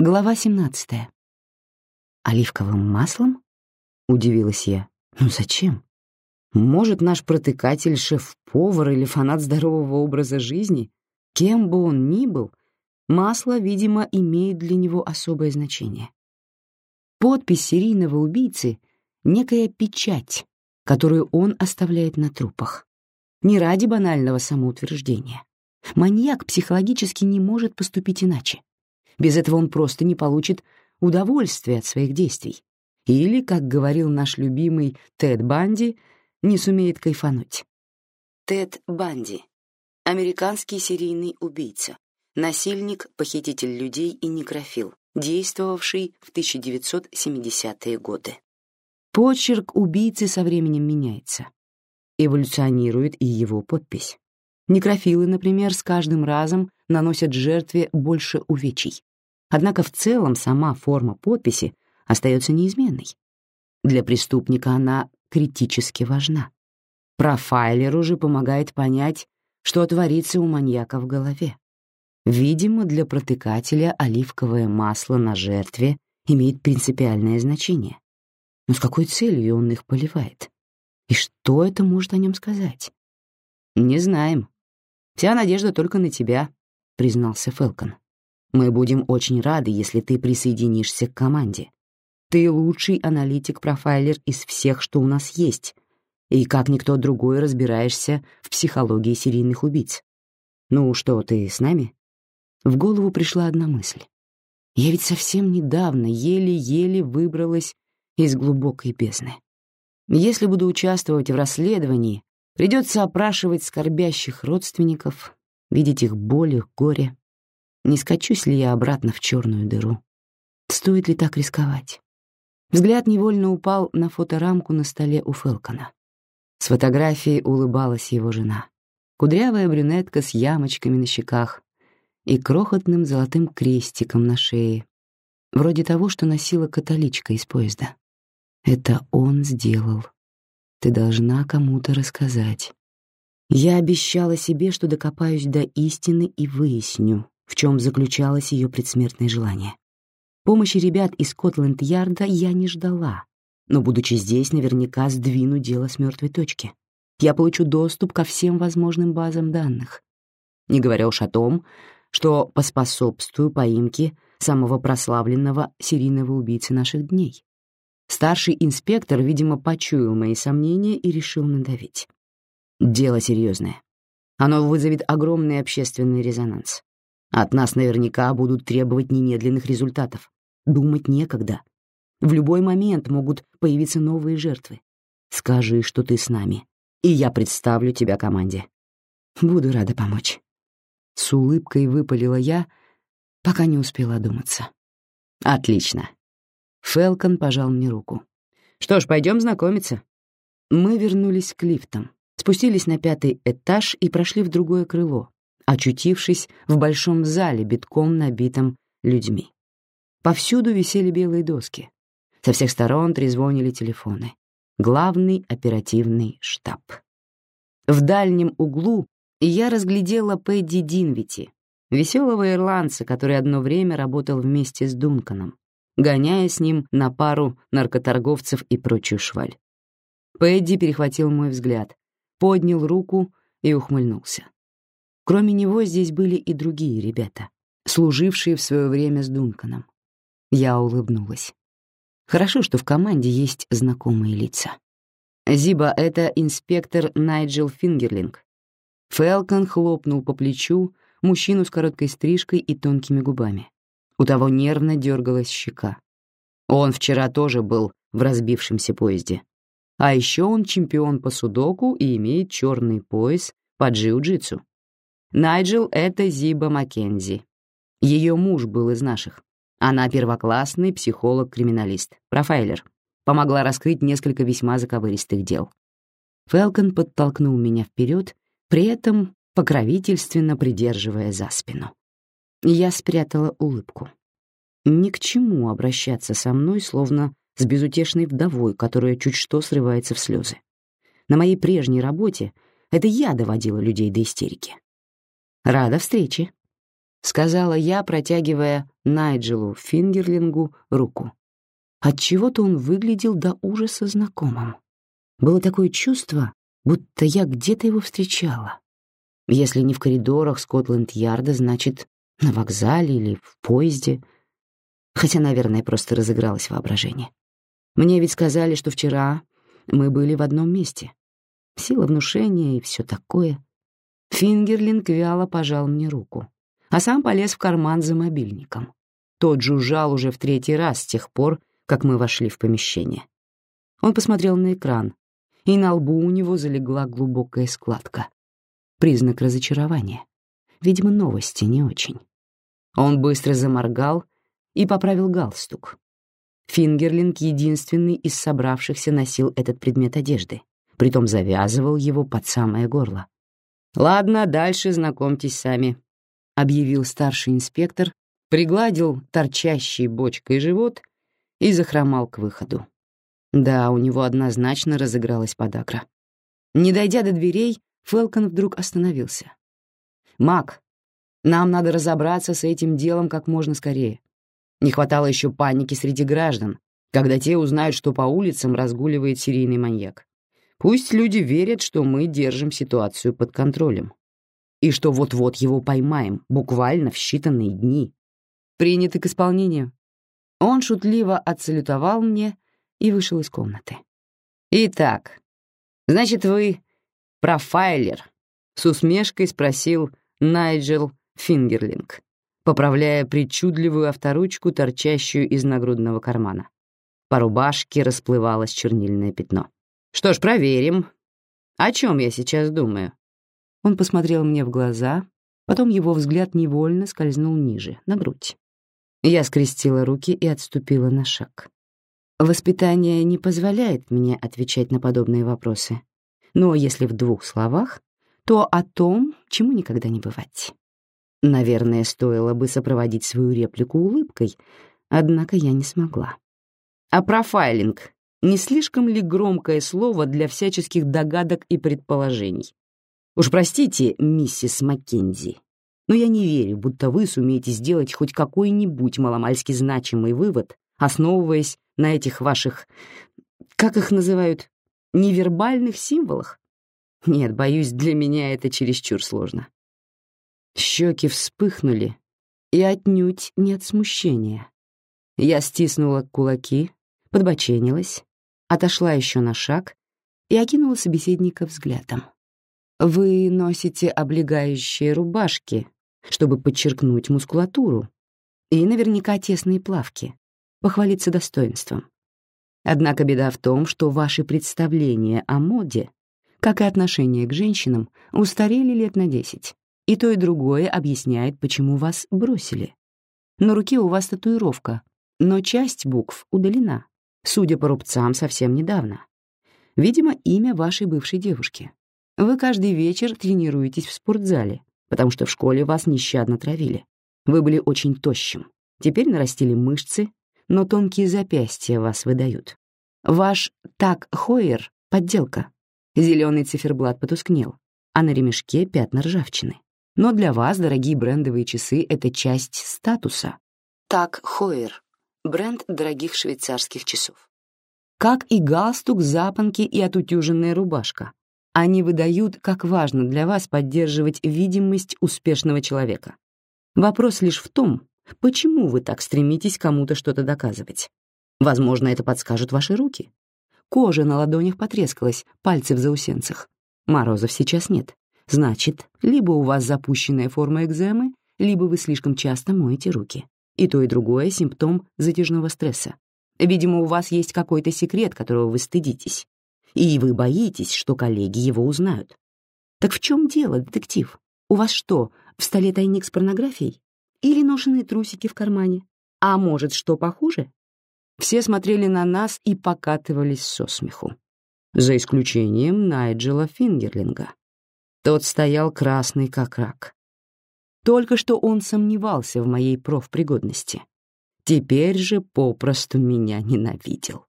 Глава 17. «Оливковым маслом?» — удивилась я. «Ну зачем? Может, наш протыкатель — шеф-повар или фанат здорового образа жизни? Кем бы он ни был, масло, видимо, имеет для него особое значение. Подпись серийного убийцы — некая печать, которую он оставляет на трупах. Не ради банального самоутверждения. Маньяк психологически не может поступить иначе. Без этого он просто не получит удовольствия от своих действий. Или, как говорил наш любимый Тед Банди, не сумеет кайфануть. Тед Банди. Американский серийный убийца. Насильник, похититель людей и некрофил, действовавший в 1970-е годы. Почерк убийцы со временем меняется. Эволюционирует и его подпись. Некрофилы, например, с каждым разом наносят жертве больше увечий. Однако в целом сама форма подписи остается неизменной. Для преступника она критически важна. Профайлеру же помогает понять, что творится у маньяка в голове. Видимо, для протыкателя оливковое масло на жертве имеет принципиальное значение. Но с какой целью он их поливает? И что это может о нем сказать? «Не знаем. Вся надежда только на тебя», — признался Фелкон. Мы будем очень рады, если ты присоединишься к команде. Ты лучший аналитик-профайлер из всех, что у нас есть, и как никто другой разбираешься в психологии серийных убийц. Ну что, ты с нами? В голову пришла одна мысль. Я ведь совсем недавно еле-еле выбралась из глубокой бездны. Если буду участвовать в расследовании, придется опрашивать скорбящих родственников, видеть их боль, их горе, не скачусь ли я обратно в черную дыру? Стоит ли так рисковать? Взгляд невольно упал на фоторамку на столе у Фелкона. С фотографией улыбалась его жена. Кудрявая брюнетка с ямочками на щеках и крохотным золотым крестиком на шее, вроде того, что носила католичка из поезда. Это он сделал. Ты должна кому-то рассказать. Я обещала себе, что докопаюсь до истины и выясню, в чем заключалось ее предсмертное желание. Помощи ребят из Скотланд-Ярда я не ждала, но, будучи здесь, наверняка сдвину дело с мертвой точки. Я получу доступ ко всем возможным базам данных. Не говоря уж о том, что поспособствую поимке самого прославленного серийного убийцы наших дней. Старший инспектор, видимо, почуял мои сомнения и решил надавить. Дело серьезное. Оно вызовет огромный общественный резонанс. От нас наверняка будут требовать немедленных результатов. Думать некогда. В любой момент могут появиться новые жертвы. Скажи, что ты с нами, и я представлю тебя команде. Буду рада помочь. С улыбкой выпалила я, пока не успела одуматься. Отлично. Фелкон пожал мне руку. Что ж, пойдем знакомиться. Мы вернулись к лифтам, спустились на пятый этаж и прошли в другое крыло, очутившись в большом зале, битком набитом людьми. Повсюду висели белые доски. Со всех сторон трезвонили телефоны. Главный оперативный штаб. В дальнем углу я разглядела Пэдди Динвити, веселого ирландца, который одно время работал вместе с Дунканом, гоняя с ним на пару наркоторговцев и прочую шваль. Пэдди перехватил мой взгляд, поднял руку и ухмыльнулся. Кроме него здесь были и другие ребята, служившие в свое время с Дунканом. Я улыбнулась. Хорошо, что в команде есть знакомые лица. Зиба — это инспектор Найджел Фингерлинг. Фелкон хлопнул по плечу мужчину с короткой стрижкой и тонкими губами. У того нервно дергалась щека. Он вчера тоже был в разбившемся поезде. А еще он чемпион по судоку и имеет черный пояс по джиу-джитсу. Найджел — это Зиба Маккензи. Ее муж был из наших. Она первоклассный психолог-криминалист, профайлер. Помогла раскрыть несколько весьма заковыристых дел. Фелкон подтолкнул меня вперед, при этом покровительственно придерживая за спину. Я спрятала улыбку. Ни к чему обращаться со мной, словно с безутешной вдовой, которая чуть что срывается в слезы. На моей прежней работе это я доводила людей до истерики. Рада встрече. — сказала я, протягивая Найджелу Фингерлингу руку. Отчего-то он выглядел до ужаса знакомым. Было такое чувство, будто я где-то его встречала. Если не в коридорах Скотланд-Ярда, значит, на вокзале или в поезде. Хотя, наверное, просто разыгралось воображение. Мне ведь сказали, что вчера мы были в одном месте. Сила внушения и все такое. Фингерлинг вяло пожал мне руку, а сам полез в карман за мобильником. Тот жужжал уже в третий раз с тех пор, как мы вошли в помещение. Он посмотрел на экран, и на лбу у него залегла глубокая складка. Признак разочарования. Видимо, новости не очень. Он быстро заморгал и поправил галстук. Фингерлинг единственный из собравшихся носил этот предмет одежды, притом завязывал его под самое горло. «Ладно, дальше знакомьтесь сами», — объявил старший инспектор, пригладил торчащий бочкой живот и захромал к выходу. Да, у него однозначно разыгралась подагра. Не дойдя до дверей, Фелкон вдруг остановился. «Мак, нам надо разобраться с этим делом как можно скорее. Не хватало еще паники среди граждан, когда те узнают, что по улицам разгуливает серийный маньяк. Пусть люди верят, что мы держим ситуацию под контролем. И что вот-вот его поймаем, буквально в считанные дни. Приняты к исполнению. Он шутливо отсалютовал мне и вышел из комнаты. «Итак, значит, вы профайлер?» — с усмешкой спросил Найджел Фингерлинг, поправляя причудливую авторучку, торчащую из нагрудного кармана. По рубашке расплывалось чернильное пятно. «Что ж, проверим. О чем я сейчас думаю?» Он посмотрел мне в глаза, потом его взгляд невольно скользнул ниже, на грудь. Я скрестила руки и отступила на шаг. Воспитание не позволяет мне отвечать на подобные вопросы. Но если в двух словах, то о том, чему никогда не бывать. Наверное, стоило бы сопроводить свою реплику улыбкой, однако я не смогла. А профайлинг — не слишком ли громкое слово для всяческих догадок и предположений? Уж простите, миссис Маккензи, но я не верю, будто вы сумеете сделать хоть какой-нибудь маломальски значимый вывод, основываясь на этих ваших, как их называют, невербальных символах? Нет, боюсь, для меня это чересчур сложно. Щеки вспыхнули, и отнюдь не от смущения. Я стиснула кулаки, подбоченилась, отошла еще на шаг и окинула собеседника взглядом. «Вы носите облегающие рубашки, чтобы подчеркнуть мускулатуру, и наверняка тесные плавки, похвалиться достоинством. Однако беда в том, что ваши представления о моде, как и отношение к женщинам, устарели лет на десять. И то, и другое объясняет, почему вас бросили. На руке у вас татуировка, но часть букв удалена, судя по рубцам, совсем недавно. Видимо, имя вашей бывшей девушки. Вы каждый вечер тренируетесь в спортзале, потому что в школе вас нещадно травили. Вы были очень тощим. Теперь нарастили мышцы, но тонкие запястья вас выдают. Ваш так Хойер — подделка. Зеленый циферблат потускнел, а на ремешке пятна ржавчины. Но для вас дорогие брендовые часы — это часть статуса. Так Хойер — бренд дорогих швейцарских часов. Как и галстук, запонки и отутюженная рубашка. Они выдают, как важно для вас поддерживать видимость успешного человека. Вопрос лишь в том, Почему вы так стремитесь кому-то что-то доказывать? Возможно, это подскажут ваши руки. Кожа на ладонях потрескалась, пальцы в заусенцах. Морозов сейчас нет. Значит, либо у вас запущенная форма экземы, либо вы слишком часто моете руки. И то, и другое — симптом затяжного стресса. Видимо, у вас есть какой-то секрет, которого вы стыдитесь. И вы боитесь, что коллеги его узнают. Так в чем дело, детектив? У вас что, в столе тайник с порнографией? или ношеные трусики в кармане. А может, что похуже? Все смотрели на нас и покатывались со смеху. За исключением Найджела Фингерлинга. Тот стоял красный как рак. Только что он сомневался в моей профпригодности. Теперь же попросту меня ненавидел.